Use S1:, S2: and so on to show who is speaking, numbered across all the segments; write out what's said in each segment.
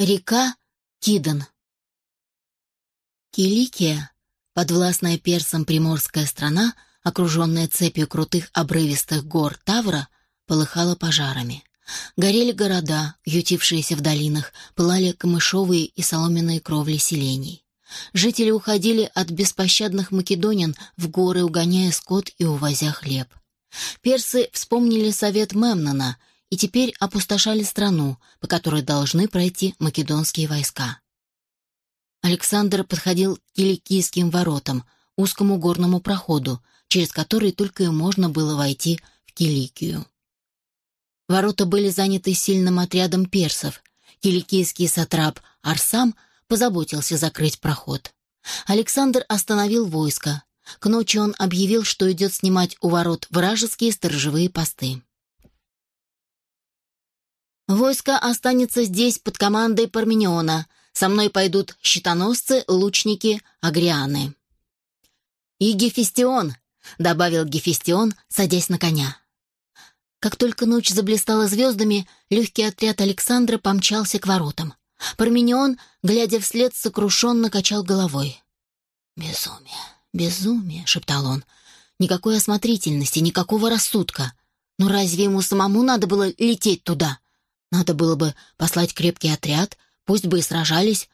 S1: Река Кидан. Киликия, подвластная персам приморская страна, окруженная цепью крутых обрывистых гор Тавра, полыхала пожарами. Горели города, ютившиеся в долинах, пылали камышовые и соломенные кровли селений. Жители уходили от беспощадных македонян в горы, угоняя скот и увозя хлеб. Персы вспомнили совет Мемнона — и теперь опустошали страну, по которой должны пройти македонские войска. Александр подходил к Киликийским воротам, узкому горному проходу, через который только и можно было войти в Киликию. Ворота были заняты сильным отрядом персов. Киликийский сатрап Арсам позаботился закрыть проход. Александр остановил войско. К ночи он объявил, что идет снимать у ворот вражеские сторожевые посты. Войско останется здесь под командой Пармениона. Со мной пойдут щитоносцы, лучники, агрианы. «И Гефестион», — добавил Гефестион, садясь на коня. Как только ночь заблистала звездами, легкий отряд Александра помчался к воротам. Парменион, глядя вслед, сокрушенно качал головой. «Безумие, безумие», — шептал он. «Никакой осмотрительности, никакого рассудка. Но разве ему самому надо было лететь туда?» Надо было бы послать крепкий отряд, пусть бы и сражались,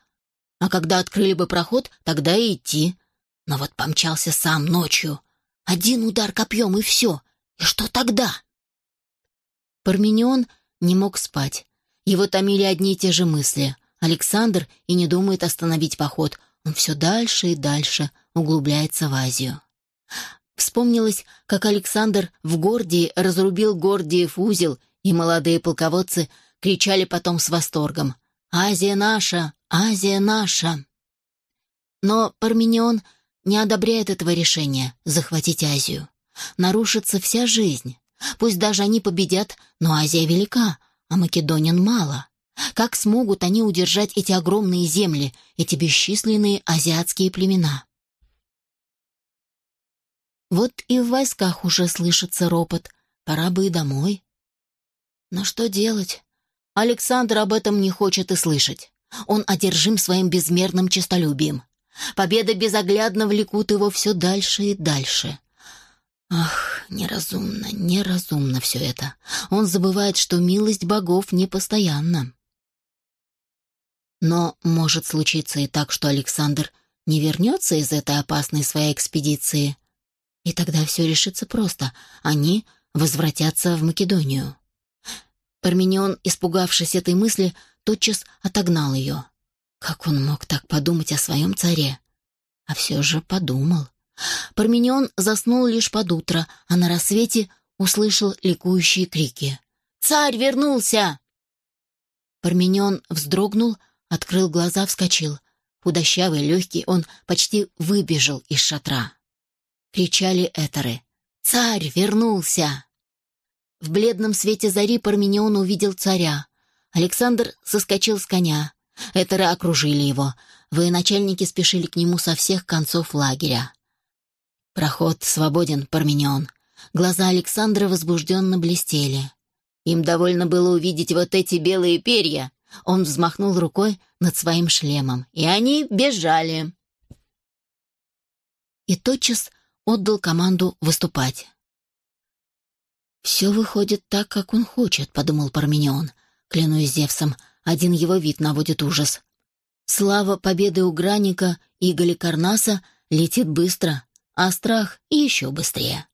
S1: а когда открыли бы проход, тогда и идти. Но вот помчался сам ночью. Один удар копьем и все. И что тогда? Парменион не мог спать. Его томили одни и те же мысли. Александр и не думает остановить поход. Он все дальше и дальше углубляется в Азию. Вспомнилось, как Александр в Гордии разрубил Гордиев узел, и молодые полководцы кричали потом с восторгом. «Азия наша! Азия наша!» Но Парменион не одобряет этого решения — захватить Азию. Нарушится вся жизнь. Пусть даже они победят, но Азия велика, а македонян мало. Как смогут они удержать эти огромные земли, эти бесчисленные азиатские племена? Вот и в войсках уже слышится ропот. Пора бы и домой. Но что делать? Александр об этом не хочет и слышать. Он одержим своим безмерным честолюбием. Победа безоглядно влекут его все дальше и дальше. Ах, неразумно, неразумно все это. Он забывает, что милость богов непостоянна. Но может случиться и так, что Александр не вернется из этой опасной своей экспедиции. И тогда все решится просто. Они возвратятся в Македонию. Парменион, испугавшись этой мысли, тотчас отогнал ее. Как он мог так подумать о своем царе? А все же подумал. Парменион заснул лишь под утро, а на рассвете услышал ликующие крики. «Царь вернулся!» Парменион вздрогнул, открыл глаза, вскочил. Худощавый, легкий, он почти выбежал из шатра. Кричали этеры. «Царь вернулся!» В бледном свете зари Парменион увидел царя. Александр соскочил с коня. Этеры окружили его. Военачальники спешили к нему со всех концов лагеря. «Проход свободен, Парменион». Глаза Александра возбужденно блестели. Им довольно было увидеть вот эти белые перья. Он взмахнул рукой над своим шлемом, и они бежали. И тотчас отдал команду выступать. «Все выходит так, как он хочет», — подумал Парменион. Клянусь Зевсом, один его вид наводит ужас. Слава победы у Граника и Галикарнаса летит быстро, а страх еще быстрее.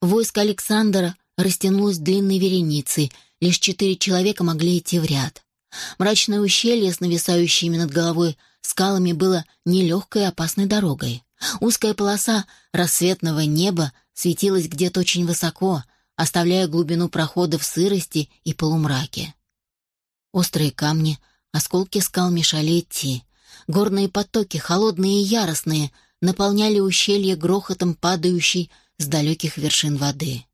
S1: Войско Александра растянулось длинной вереницей, лишь четыре человека могли идти в ряд. Мрачное ущелье с нависающими над головой скалами было нелегкой и опасной дорогой. Узкая полоса рассветного неба светилась где-то очень высоко — оставляя глубину прохода в сырости и полумраке. Острые камни, осколки скал мешали идти. Горные потоки, холодные и яростные, наполняли ущелье грохотом падающей с далеких вершин воды.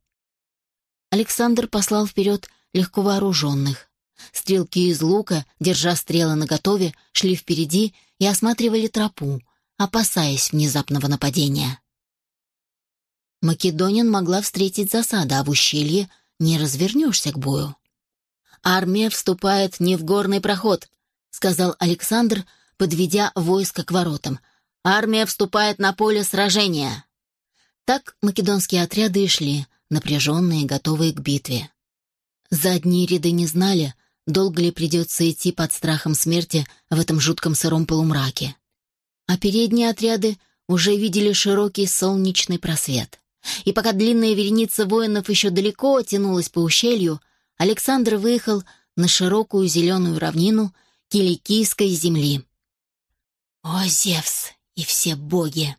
S1: Александр послал вперед легко вооруженных. Стрелки из лука, держа стрелы наготове, шли впереди и осматривали тропу, опасаясь внезапного нападения. Македонин могла встретить засада, а в ущелье не развернешься к бою. Армия вступает не в горный проход. сказал Александр, подведя войско к воротам. «Армия вступает на поле сражения!» Так македонские отряды и шли, напряженные, готовые к битве. Задние ряды не знали, долго ли придется идти под страхом смерти в этом жутком сыром полумраке. А передние отряды уже видели широкий солнечный просвет. И пока длинная вереница воинов еще далеко тянулась по ущелью, Александр выехал на широкую зеленую равнину Киликийской земли. «О, Зевс и все боги!»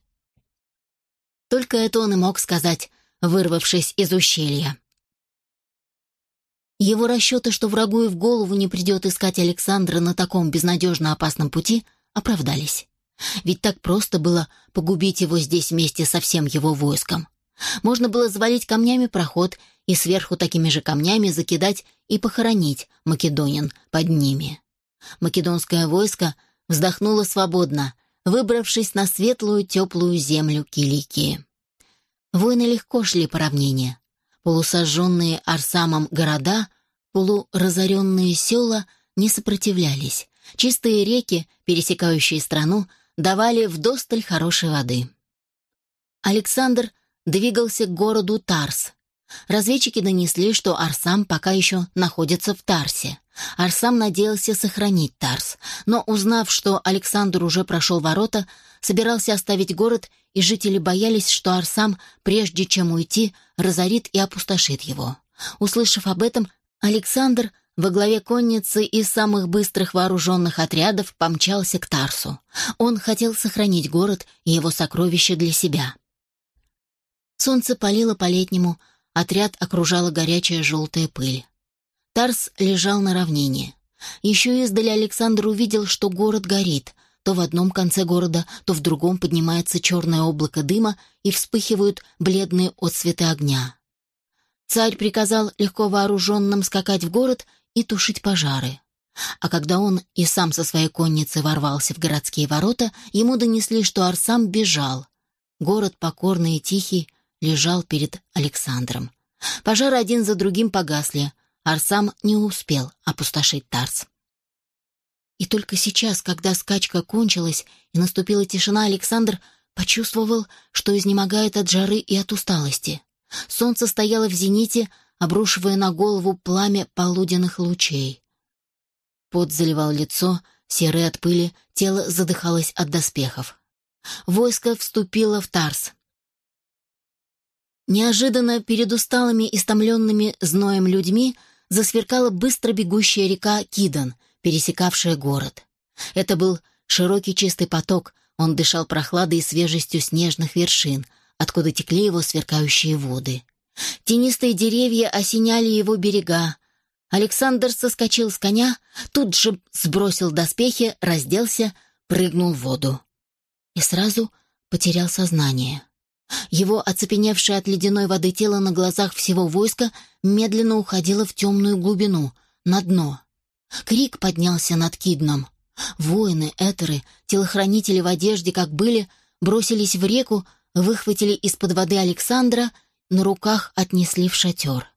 S1: Только это он и мог сказать, вырвавшись из ущелья. Его расчеты, что врагу и в голову не придет искать Александра на таком безнадежно опасном пути, оправдались. Ведь так просто было погубить его здесь вместе со всем его войском. Можно было завалить камнями проход и сверху такими же камнями закидать и похоронить македонин под ними. Македонское войско вздохнуло свободно, выбравшись на светлую теплую землю Киликии. Воины легко шли по равнине. Полусожженные Арсамом города, полуразоренные села не сопротивлялись. Чистые реки, пересекающие страну, давали вдосталь хорошей воды. Александр двигался к городу Тарс. Разведчики донесли, что Арсам пока еще находится в Тарсе. Арсам надеялся сохранить Тарс, но, узнав, что Александр уже прошел ворота, собирался оставить город, и жители боялись, что Арсам, прежде чем уйти, разорит и опустошит его. Услышав об этом, Александр во главе конницы из самых быстрых вооруженных отрядов помчался к Тарсу. Он хотел сохранить город и его сокровища для себя. Солнце палило по-летнему, отряд окружала горячая желтая пыль. Тарс лежал на равнине. Еще издали Александр увидел, что город горит. То в одном конце города, то в другом поднимается черное облако дыма и вспыхивают бледные отсветы огня. Царь приказал легко вооруженным скакать в город и тушить пожары. А когда он и сам со своей конницей ворвался в городские ворота, ему донесли, что Арсам бежал. Город, покорный и тихий, лежал перед Александром. Пожары один за другим погасли. Арсам не успел опустошить Тарс. И только сейчас, когда скачка кончилась и наступила тишина, Александр почувствовал, что изнемогает от жары и от усталости. Солнце стояло в зените, обрушивая на голову пламя полуденных лучей. Пот заливал лицо, серое от пыли, тело задыхалось от доспехов. Войско вступило в Тарс. Неожиданно перед усталыми, истомленными зноем людьми засверкала быстро бегущая река Кидан, пересекавшая город. Это был широкий чистый поток, он дышал прохладой и свежестью снежных вершин, откуда текли его сверкающие воды. Тенистые деревья осеняли его берега. Александр соскочил с коня, тут же сбросил доспехи, разделся, прыгнул в воду. И сразу потерял сознание. Его оцепеневшее от ледяной воды тело на глазах всего войска медленно уходило в темную глубину, на дно. Крик поднялся над Кидном. Воины, этеры, телохранители в одежде, как были, бросились в реку, выхватили из-под воды Александра на руках отнесли в шатер.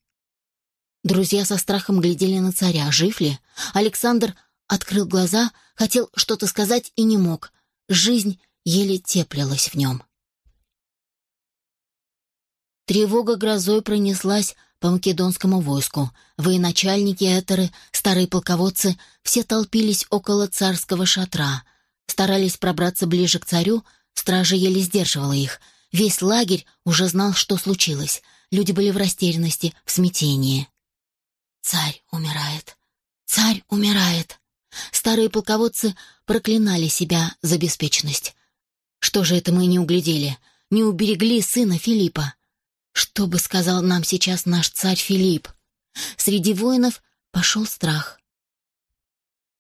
S1: Друзья со страхом глядели на царя. Жив ли? Александр открыл глаза, хотел что-то сказать и не мог. Жизнь еле теплилась в нем. Тревога грозой пронеслась по македонскому войску. Военачальники, этеры, старые полководцы все толпились около царского шатра. Старались пробраться ближе к царю, стража еле сдерживала их — Весь лагерь уже знал, что случилось. Люди были в растерянности, в смятении. «Царь умирает! Царь умирает!» Старые полководцы проклинали себя за беспечность. «Что же это мы не углядели? Не уберегли сына Филиппа?» «Что бы сказал нам сейчас наш царь Филипп?» Среди воинов пошел страх.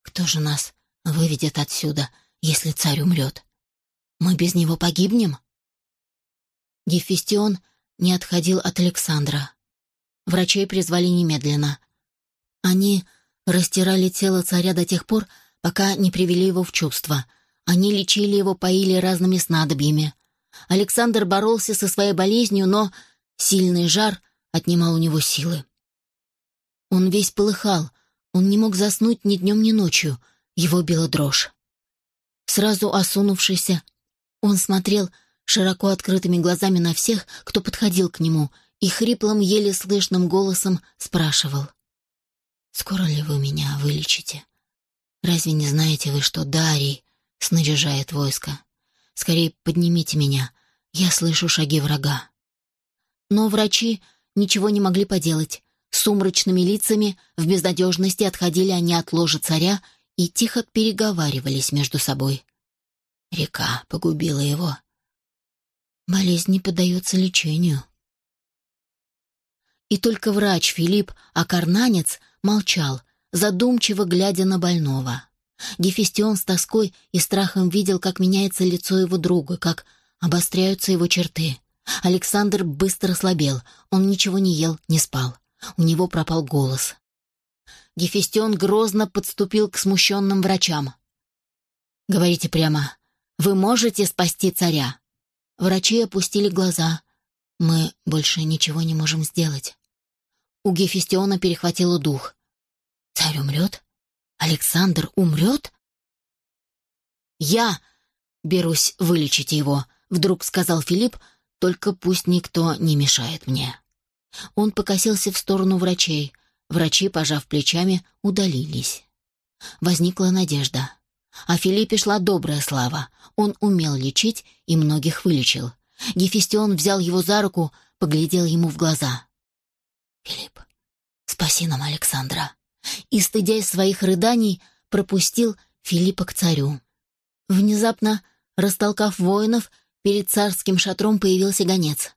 S1: «Кто же нас выведет отсюда, если царь умрет? Мы без него погибнем?» Гефестион не отходил от Александра. Врачей призвали немедленно. Они растирали тело царя до тех пор, пока не привели его в чувство. Они лечили его, поили разными снадобьями. Александр боролся со своей болезнью, но сильный жар отнимал у него силы. Он весь полыхал, он не мог заснуть ни днем, ни ночью. Его била дрожь. Сразу осунувшийся, он смотрел широко открытыми глазами на всех, кто подходил к нему, и хриплым, еле слышным голосом спрашивал. «Скоро ли вы меня вылечите? Разве не знаете вы, что Дарий снаряжает войско? Скорее поднимите меня, я слышу шаги врага». Но врачи ничего не могли поделать. Сумрачными лицами в безнадежности отходили они от ложа царя и тихо переговаривались между собой. Река погубила его. Болезнь не поддается лечению. И только врач Филипп, а карнанец, молчал, задумчиво глядя на больного. Гефестион с тоской и страхом видел, как меняется лицо его друга, как обостряются его черты. Александр быстро слабел, он ничего не ел, не спал. У него пропал голос. Гефестион грозно подступил к смущенным врачам. «Говорите прямо, вы можете спасти царя?» Врачи опустили глаза. «Мы больше ничего не можем сделать». У Гефестиона перехватило дух. «Царь умрет? Александр умрет?» «Я берусь вылечить его», — вдруг сказал Филипп, «только пусть никто не мешает мне». Он покосился в сторону врачей. Врачи, пожав плечами, удалились. Возникла надежда. О Филиппе шла добрая слава. Он умел лечить и многих вылечил. Гефестион взял его за руку, поглядел ему в глаза. «Филипп, спаси нам Александра!» И, стыдясь своих рыданий, пропустил Филиппа к царю. Внезапно, растолкав воинов, перед царским шатром появился гонец.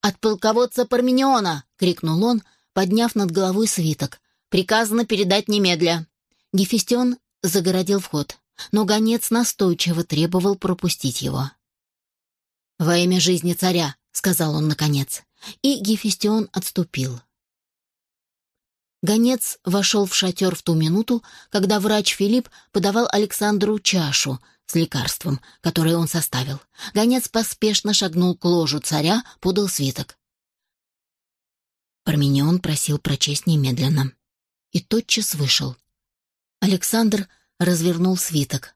S1: «От полководца Пармениона!» — крикнул он, подняв над головой свиток. «Приказано передать немедля». Гефестион загородил вход, но гонец настойчиво требовал пропустить его. «Во имя жизни царя», — сказал он наконец, и Гефестион отступил. Гонец вошел в шатер в ту минуту, когда врач Филипп подавал Александру чашу — с лекарством, которое он составил. Гонец поспешно шагнул к ложу царя, подал свиток. Парменион просил прочесть немедленно. И тотчас вышел. Александр развернул свиток.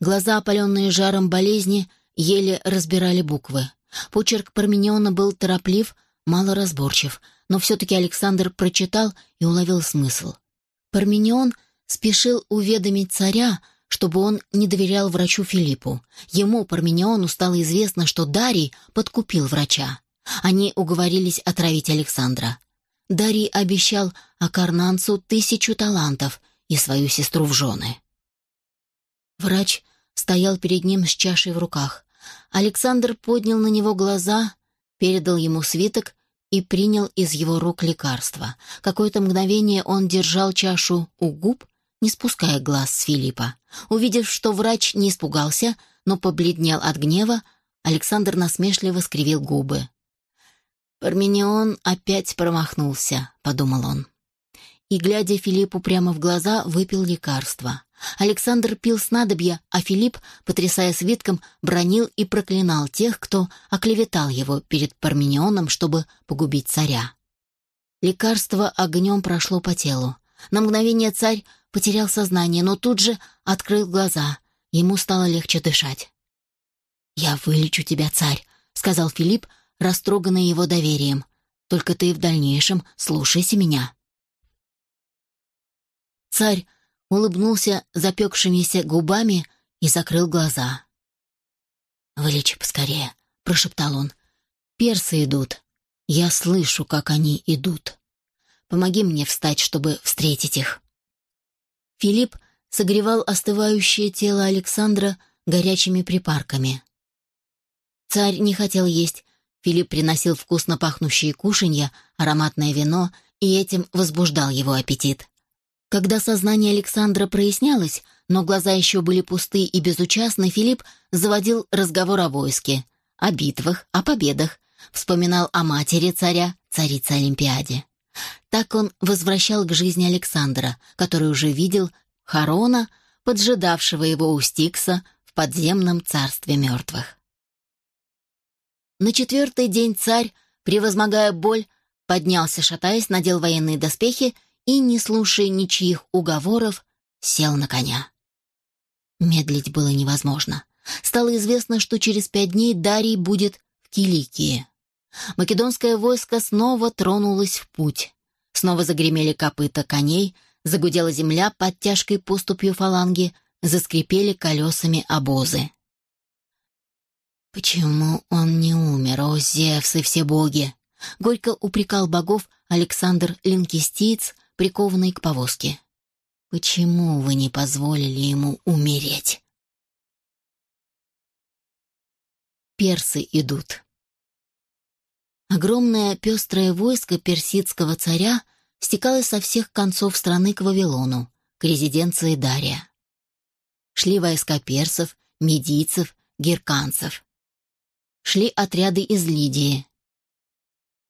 S1: Глаза, опаленные жаром болезни, еле разбирали буквы. Почерк Пармениона был тороплив, малоразборчив, но все-таки Александр прочитал и уловил смысл. Парменион спешил уведомить царя, чтобы он не доверял врачу Филиппу. Ему, Пармениону, стало известно, что Дарий подкупил врача. Они уговорились отравить Александра. Дарий обещал Акарнанцу тысячу талантов и свою сестру в жены. Врач стоял перед ним с чашей в руках. Александр поднял на него глаза, передал ему свиток и принял из его рук лекарство. Какое-то мгновение он держал чашу у губ, не спуская глаз с Филиппа. Увидев, что врач не испугался, но побледнел от гнева, Александр насмешливо скривил губы. «Парменион опять промахнулся», — подумал он. И, глядя Филиппу прямо в глаза, выпил лекарство. Александр пил снадобья, а Филипп, потрясая свитком, бронил и проклинал тех, кто оклеветал его перед Парменионом, чтобы погубить царя. Лекарство огнем прошло по телу. На мгновение царь потерял сознание, но тут же открыл глаза. Ему стало легче дышать. «Я вылечу тебя, царь», — сказал Филипп, растроганный его доверием. «Только ты в дальнейшем слушайся меня». Царь улыбнулся запекшимися губами и закрыл глаза. «Вылечи поскорее», — прошептал он. «Персы идут. Я слышу, как они идут. Помоги мне встать, чтобы встретить их». Филипп согревал остывающее тело Александра горячими припарками. Царь не хотел есть. Филипп приносил вкусно пахнущие кушанья, ароматное вино, и этим возбуждал его аппетит. Когда сознание Александра прояснялось, но глаза еще были пусты и безучастны, Филипп заводил разговор о войске, о битвах, о победах, вспоминал о матери царя, царице Олимпиаде. Так он возвращал к жизни Александра, который уже видел Харона, поджидавшего его у Стикса в подземном царстве мертвых. На четвертый день царь, превозмогая боль, поднялся, шатаясь, надел военные доспехи и, не слушая ничьих уговоров, сел на коня. Медлить было невозможно. Стало известно, что через пять дней Дарий будет в Киликии. Македонское войско снова тронулось в путь. Снова загремели копыта коней, загудела земля под тяжкой поступью фаланги, заскрипели колесами обозы. «Почему он не умер, о Зевс и все боги?» Горько упрекал богов Александр Линкистиец, прикованный к повозке. «Почему вы не позволили ему умереть?» Персы идут. Огромное пестрое войско персидского царя стекалось со всех концов страны к Вавилону, к резиденции Дария. Шли войска персов, медийцев, герканцев. Шли отряды из Лидии.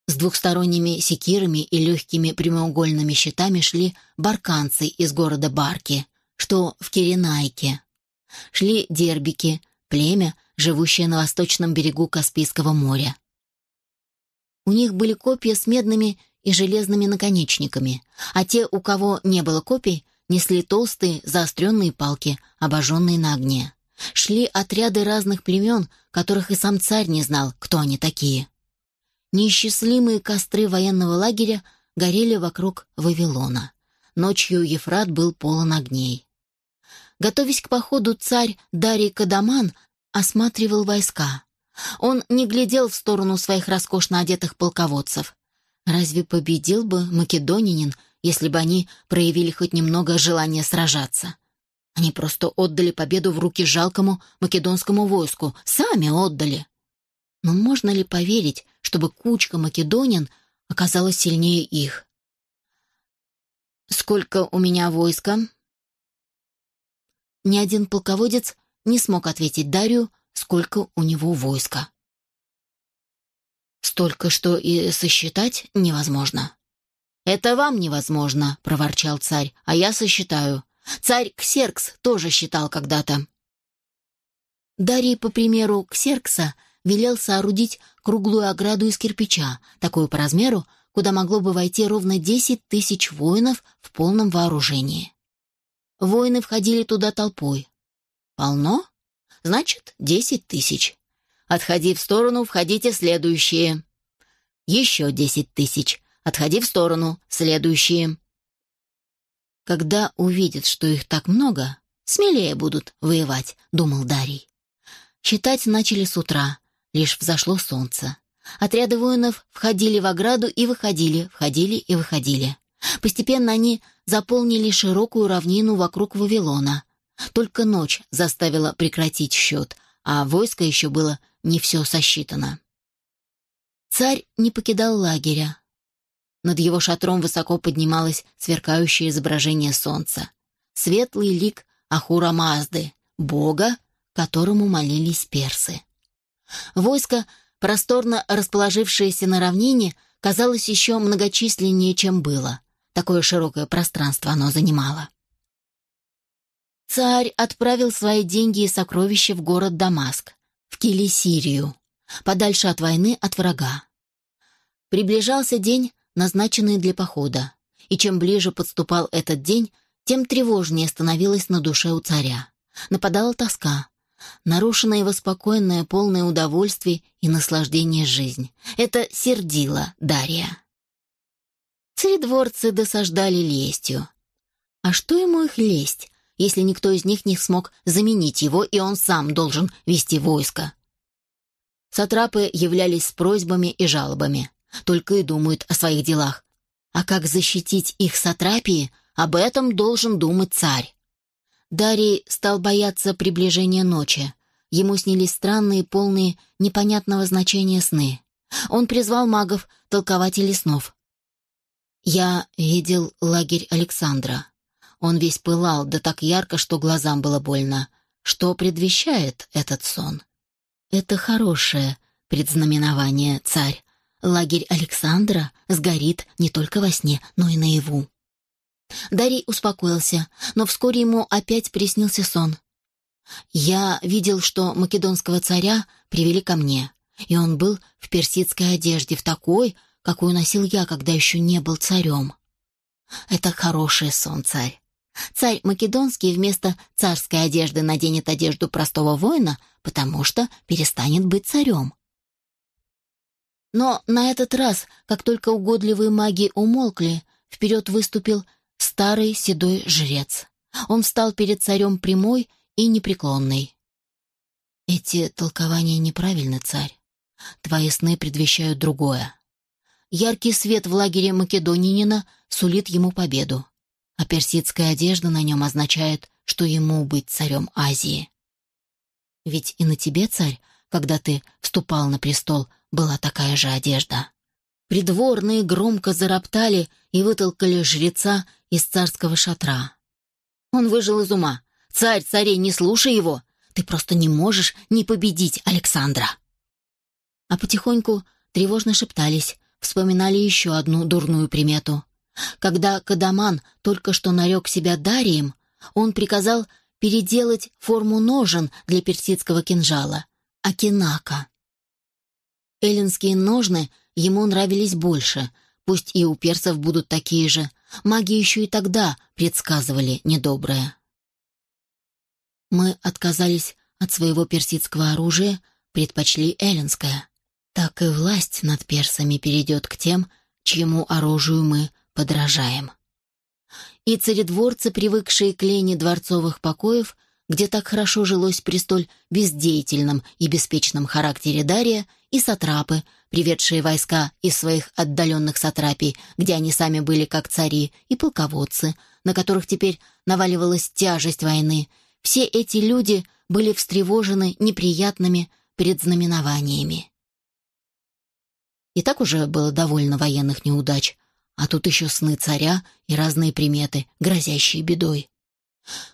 S1: С двухсторонними секирами и легкими прямоугольными щитами шли барканцы из города Барки, что в Киренайке. Шли дербики, племя, живущее на восточном берегу Каспийского моря. У них были копья с медными и железными наконечниками, а те, у кого не было копий, несли толстые заостренные палки, обожженные на огне. Шли отряды разных племен, которых и сам царь не знал, кто они такие. Неисчислимые костры военного лагеря горели вокруг Вавилона. Ночью Ефрат был полон огней. Готовясь к походу, царь Дарий Кадаман осматривал войска. Он не глядел в сторону своих роскошно одетых полководцев. Разве победил бы македонянин, если бы они проявили хоть немного желания сражаться? Они просто отдали победу в руки жалкому македонскому войску, сами отдали. Но можно ли поверить, чтобы кучка македонян оказалась сильнее их? «Сколько у меня войска?» Ни один полководец не смог ответить Дарью, сколько у него войска. Столько, что и сосчитать невозможно. «Это вам невозможно», — проворчал царь, — «а я сосчитаю. Царь Ксеркс тоже считал когда-то». Дарий, по примеру Ксеркса, велел соорудить круглую ограду из кирпича, такую по размеру, куда могло бы войти ровно десять тысяч воинов в полном вооружении. Воины входили туда толпой. Полно? Значит, десять тысяч. Отходи в сторону, входите следующие. Еще десять тысяч. Отходи в сторону, следующие. Когда увидят, что их так много, смелее будут воевать, думал Дарий. Считать начали с утра, лишь взошло солнце. Отряды воинов входили в ограду и выходили, входили и выходили. Постепенно они заполнили широкую равнину вокруг Вавилона, только ночь заставила прекратить счет, а войско еще было не все сосчитано. Царь не покидал лагеря. Над его шатром высоко поднималось сверкающее изображение солнца. Светлый лик Ахура Мазды, бога, которому молились персы. Войско, просторно расположившееся на равнине, казалось еще многочисленнее, чем было. Такое широкое пространство оно занимало. Царь отправил свои деньги и сокровища в город Дамаск, в Килисирию, подальше от войны, от врага. Приближался день, назначенный для похода, и чем ближе подступал этот день, тем тревожнее становилось на душе у царя. Нападала тоска, нарушенная его спокойное, полное удовольствие и наслаждение жизнь. Это сердило Дарья. Царедворцы досаждали лестью. А что ему их лесть? Если никто из них не смог заменить его, и он сам должен вести войско. Сатрапы являлись с просьбами и жалобами, только и думают о своих делах. А как защитить их сатрапии, об этом должен думать царь. Дарий стал бояться приближения ночи. Ему снились странные, полные непонятного значения сны. Он призвал магов, толкователей снов. «Я видел лагерь Александра. Он весь пылал, да так ярко, что глазам было больно. Что предвещает этот сон? Это хорошее предзнаменование, царь. Лагерь Александра сгорит не только во сне, но и наяву. Дарий успокоился, но вскоре ему опять приснился сон. «Я видел, что македонского царя привели ко мне, и он был в персидской одежде, в такой, какую носил я, когда еще не был царем. Это хороший сон, царь. Царь Македонский вместо царской одежды наденет одежду простого воина, потому что перестанет быть царем. Но на этот раз, как только угодливые маги умолкли, вперед выступил старый седой жрец. Он встал перед царем прямой и непреклонный. «Эти толкования неправильны, царь. Твои сны предвещают другое. Яркий свет в лагере Македонинина сулит ему победу а персидская одежда на нем означает, что ему быть царем Азии. Ведь и на тебе, царь, когда ты вступал на престол, была такая же одежда. Придворные громко зароптали и вытолкали жреца из царского шатра. Он выжил из ума. «Царь, царей, не слушай его! Ты просто не можешь не победить Александра!» А потихоньку тревожно шептались, вспоминали еще одну дурную примету — когда Кадаман только что нарек себя Дарием, он приказал переделать форму ножен для персидского кинжала — акинака. Эллинские ножны ему нравились больше, пусть и у персов будут такие же. Маги еще и тогда предсказывали недоброе. Мы отказались от своего персидского оружия, предпочли эллинское. Так и власть над персами перейдет к тем, чьему оружию мы подражаем. И царедворцы, привыкшие к лени дворцовых покоев, где так хорошо жилось при столь бездеятельном и беспечном характере Дария, и сатрапы, приведшие войска из своих отдаленных сатрапий, где они сами были как цари, и полководцы, на которых теперь наваливалась тяжесть войны, все эти люди были встревожены неприятными предзнаменованиями. И так уже было довольно военных неудач, а тут еще сны царя и разные приметы, грозящие бедой.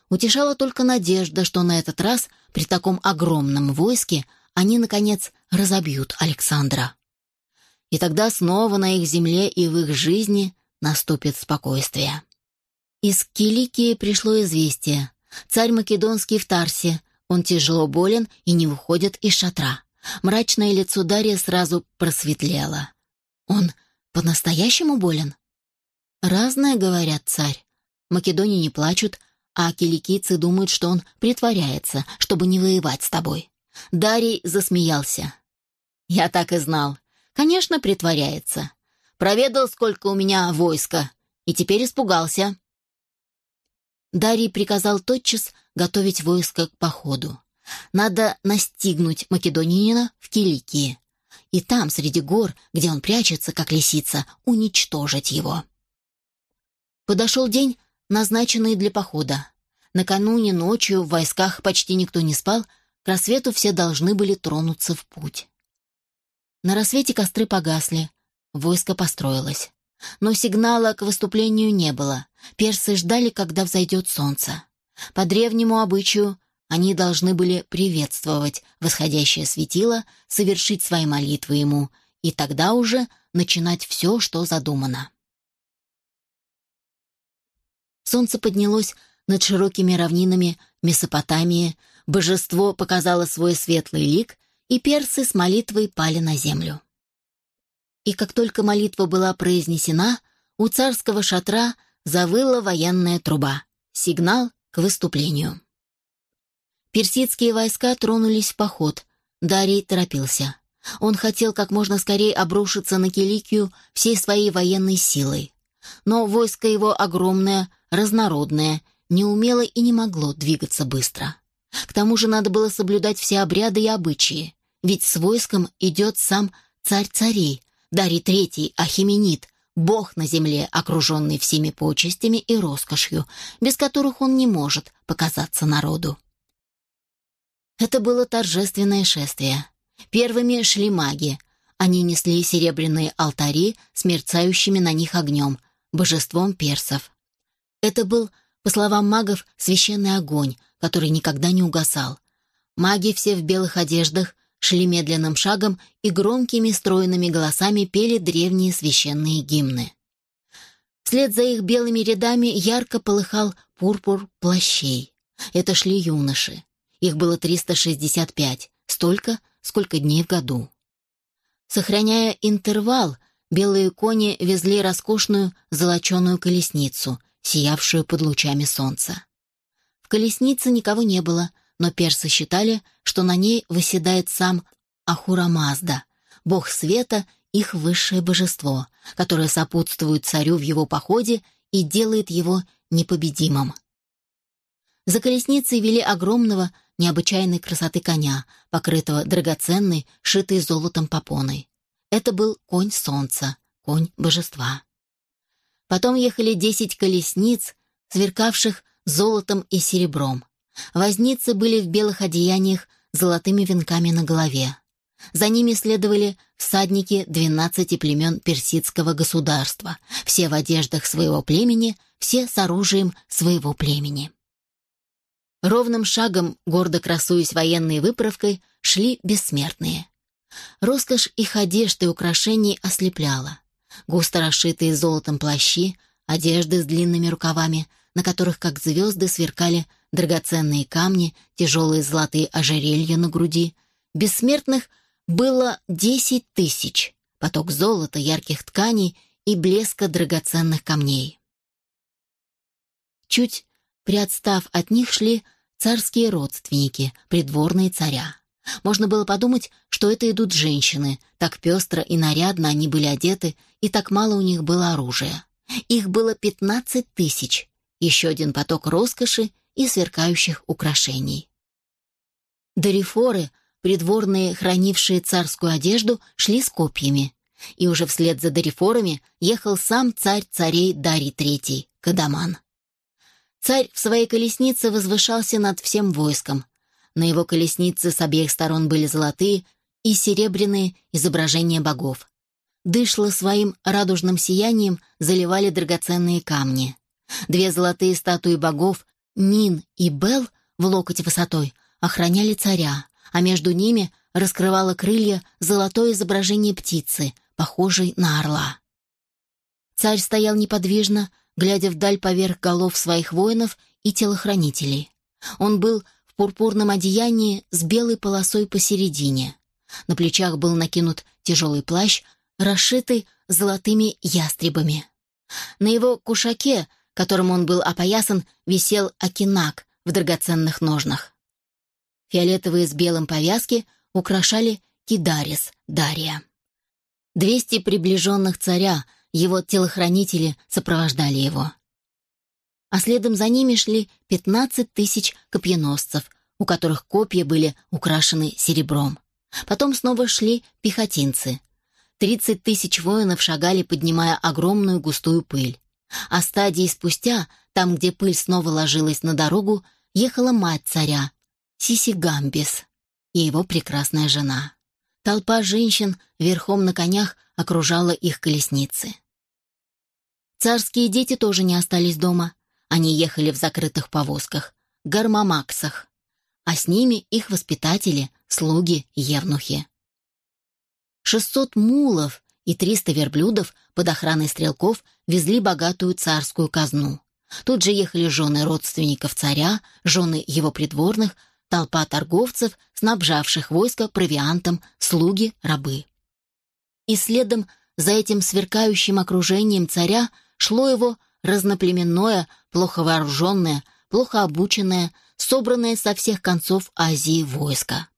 S1: Утешала только надежда, что на этот раз при таком огромном войске они, наконец, разобьют Александра. И тогда снова на их земле и в их жизни наступит спокойствие. Из Киликии пришло известие. Царь Македонский в Тарсе. Он тяжело болен и не выходит из шатра. Мрачное лицо Дарья сразу просветлело. Он по-настоящему болен? Разное, говорят, царь. Македонии не плачут, а киликийцы думают, что он притворяется, чтобы не воевать с тобой. Дарий засмеялся. Я так и знал. Конечно, притворяется. Проведал, сколько у меня войска, и теперь испугался. Дарий приказал тотчас готовить войско к походу. Надо настигнуть македонянина в Киликии и там, среди гор, где он прячется, как лисица, уничтожить его. Подошел день, назначенный для похода. Накануне ночью в войсках почти никто не спал, к рассвету все должны были тронуться в путь. На рассвете костры погасли, войско построилось. Но сигнала к выступлению не было. Персы ждали, когда взойдет солнце. По древнему обычаю они должны были приветствовать восходящее светило, совершить свои молитвы ему, и тогда уже начинать все, что задумано. Солнце поднялось над широкими равнинами Месопотамии, божество показало свой светлый лик, и персы с молитвой пали на землю. И как только молитва была произнесена, у царского шатра завыла военная труба, сигнал к выступлению. Персидские войска тронулись в поход. Дарий торопился. Он хотел как можно скорее обрушиться на Киликию всей своей военной силой. Но войско его огромное, разнородное, не умело и не могло двигаться быстро. К тому же надо было соблюдать все обряды и обычаи, ведь с войском идет сам царь царей, Дарий Третий, Ахименид, бог на земле, окруженный всеми почестями и роскошью, без которых он не может показаться народу. Это было торжественное шествие. Первыми шли маги. Они несли серебряные алтари с мерцающими на них огнем, божеством персов. Это был, по словам магов, священный огонь, который никогда не угасал. Маги все в белых одеждах шли медленным шагом и громкими стройными голосами пели древние священные гимны. Вслед за их белыми рядами ярко полыхал пурпур плащей. Это шли юноши. Их было 365, столько, сколько дней в году. Сохраняя интервал, белые кони везли роскошную золоченую колесницу, сиявшую под лучами солнца. В колеснице никого не было, но персы считали, что на ней выседает сам Ахурамазда, бог света, их высшее божество, которое сопутствует царю в его походе и делает его непобедимым. За колесницей вели огромного, необычайной красоты коня, покрытого драгоценной, шитой золотом попоной. Это был конь солнца, конь божества. Потом ехали десять колесниц, сверкавших золотом и серебром. Возницы были в белых одеяниях с золотыми венками на голове. За ними следовали всадники двенадцати племен персидского государства, все в одеждах своего племени, все с оружием своего племени. Ровным шагом, гордо красуясь военной выправкой, шли бессмертные. Роскошь их одежд и украшений ослепляла. Густо расшитые золотом плащи, одежды с длинными рукавами, на которых, как звезды, сверкали драгоценные камни, тяжелые золотые ожерелья на груди. Бессмертных было десять тысяч, поток золота, ярких тканей и блеска драгоценных камней. Чуть приотстав от них шли царские родственники, придворные царя. Можно было подумать, что это идут женщины, так пестро и нарядно они были одеты, и так мало у них было оружия. Их было пятнадцать тысяч, еще один поток роскоши и сверкающих украшений. Дорифоры, придворные, хранившие царскую одежду, шли с копьями. И уже вслед за дорифорами ехал сам царь царей Дарий III, Кадаман. Царь в своей колеснице возвышался над всем войском. На его колеснице с обеих сторон были золотые и серебряные изображения богов. Дышло своим радужным сиянием заливали драгоценные камни. Две золотые статуи богов, Нин и Бел, в локоть высотой, охраняли царя, а между ними раскрывало крылья золотое изображение птицы, похожей на орла. Царь стоял неподвижно, глядя вдаль поверх голов своих воинов и телохранителей. Он был в пурпурном одеянии с белой полосой посередине. На плечах был накинут тяжелый плащ, расшитый золотыми ястребами. На его кушаке, которым он был опоясан, висел окинак в драгоценных ножнах. Фиолетовые с белым повязки украшали кидарис Дария. Двести приближенных царя — его телохранители сопровождали его. А следом за ними шли пятнадцать тысяч копьеносцев, у которых копья были украшены серебром. Потом снова шли пехотинцы. Тридцать тысяч воинов шагали, поднимая огромную густую пыль. А стадии спустя, там, где пыль снова ложилась на дорогу, ехала мать царя, Сисигамбис, и его прекрасная жена. Толпа женщин верхом на конях окружала их колесницы. Царские дети тоже не остались дома. Они ехали в закрытых повозках, гармамаксах, а с ними их воспитатели, слуги, евнухи. Шестьсот мулов и триста верблюдов под охраной стрелков везли богатую царскую казну. Тут же ехали жены родственников царя, жены его придворных, толпа торговцев, снабжавших войско провиантом, слуги, рабы. И следом за этим сверкающим окружением царя шло его разноплеменное, плохо вооруженное, плохо обученное, собранное со всех концов Азии войско.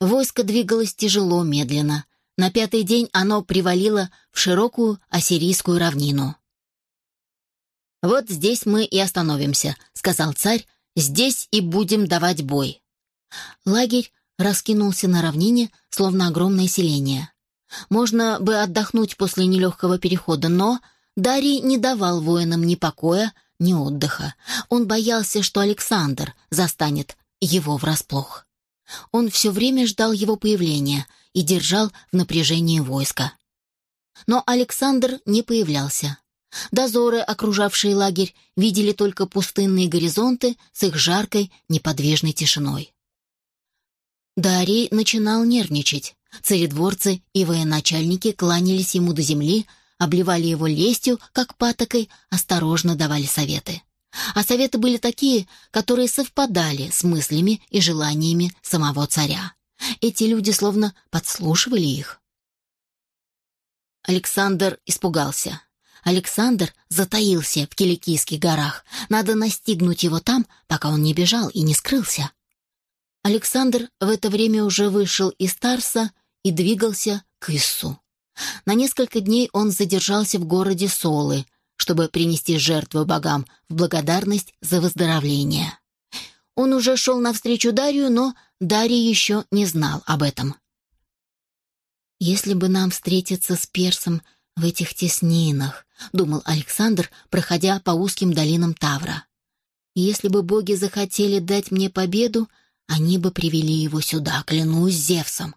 S1: Войско двигалось тяжело, медленно. На пятый день оно привалило в широкую ассирийскую равнину. «Вот здесь мы и остановимся», — сказал царь, — «здесь и будем давать бой». Лагерь раскинулся на равнине, словно огромное селение. Можно бы отдохнуть после нелегкого перехода, но Дарий не давал воинам ни покоя, ни отдыха. Он боялся, что Александр застанет его врасплох. Он все время ждал его появления и держал в напряжении войска. Но Александр не появлялся. Дозоры, окружавшие лагерь, видели только пустынные горизонты с их жаркой, неподвижной тишиной. Дарий начинал нервничать. Царедворцы и военачальники кланялись ему до земли, обливали его лестью, как патокой, осторожно давали советы. А советы были такие, которые совпадали с мыслями и желаниями самого царя. Эти люди словно подслушивали их. Александр испугался. Александр затаился в Киликийских горах. Надо настигнуть его там, пока он не бежал и не скрылся. Александр в это время уже вышел из Тарса и двигался к Иссу. На несколько дней он задержался в городе Солы, чтобы принести жертву богам в благодарность за выздоровление. Он уже шел навстречу Дарью, но Дарья еще не знал об этом. «Если бы нам встретиться с Персом в этих теснинах», — думал Александр, проходя по узким долинам Тавра. «Если бы боги захотели дать мне победу, они бы привели его сюда, клянусь Зевсом».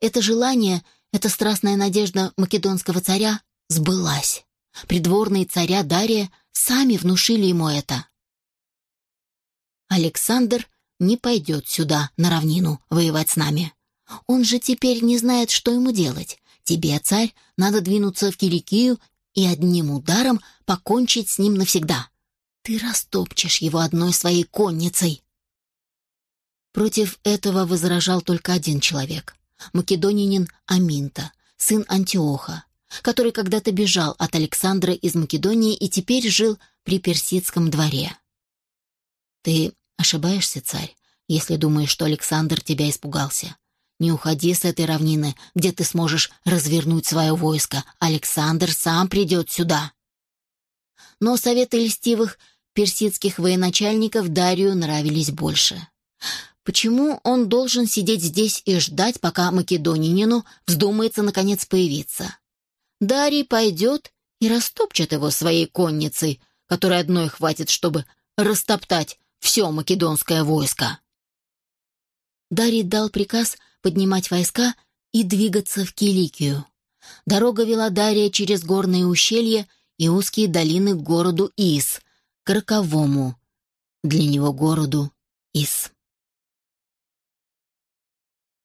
S1: Это желание, эта страстная надежда македонского царя сбылась. Придворные царя Дария сами внушили ему это. Александр не пойдет сюда, на равнину, воевать с нами. Он же теперь не знает, что ему делать. Тебе, царь, надо двинуться в Киликию и одним ударом покончить с ним навсегда. Ты растопчешь его одной своей конницей. Против этого возражал только один человек — македонянин Аминта, сын Антиоха, который когда-то бежал от Александра из Македонии и теперь жил при персидском дворе. «Ты ошибаешься, царь, если думаешь, что Александр тебя испугался. Не уходи с этой равнины, где ты сможешь развернуть свое войско. Александр сам придет сюда». Но советы льстивых персидских военачальников Дарию нравились больше. Почему он должен сидеть здесь и ждать, пока македонянину вздумается наконец появиться? Дарий пойдет и растопчет его своей конницей, которой одной хватит, чтобы растоптать все македонское войско. Дарий дал приказ поднимать войска и двигаться в Киликию. Дорога вела Дария через горные ущелья и узкие долины к городу Ис, к роковому для него городу